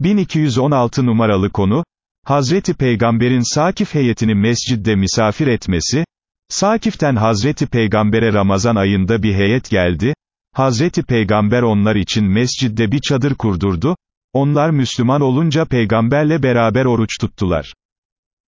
1216 numaralı konu, Hazreti Peygamber'in Sakif heyetini mescidde misafir etmesi, Sakif'ten Hazreti Peygamber'e Ramazan ayında bir heyet geldi, Hazreti Peygamber onlar için mescidde bir çadır kurdurdu, onlar Müslüman olunca peygamberle beraber oruç tuttular.